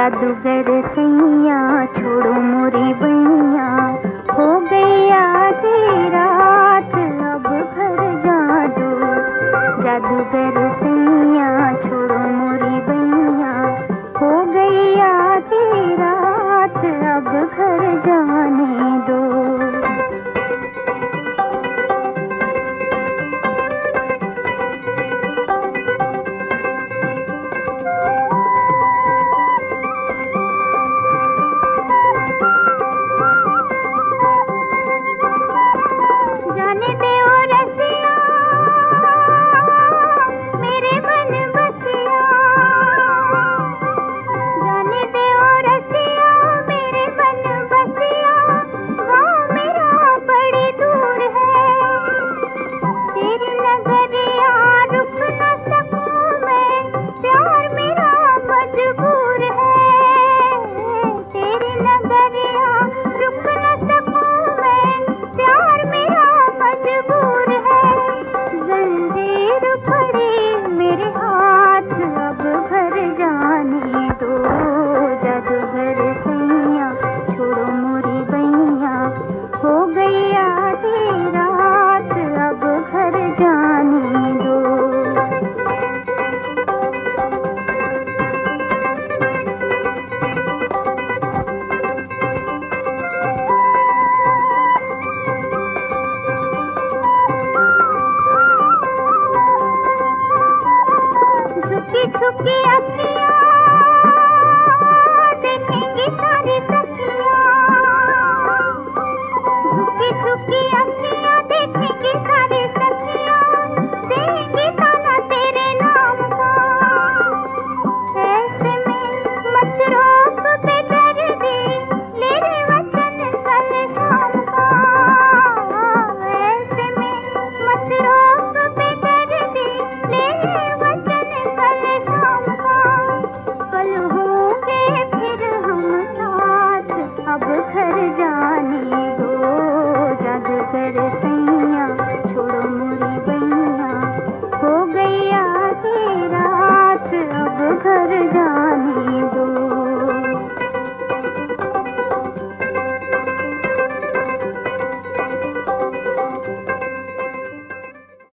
जादूगर सैया छोड़ो मोरी बैया हो गया तेरा रात अब घर जादू। जादूगर से छुपी छुपी अपनी 看看这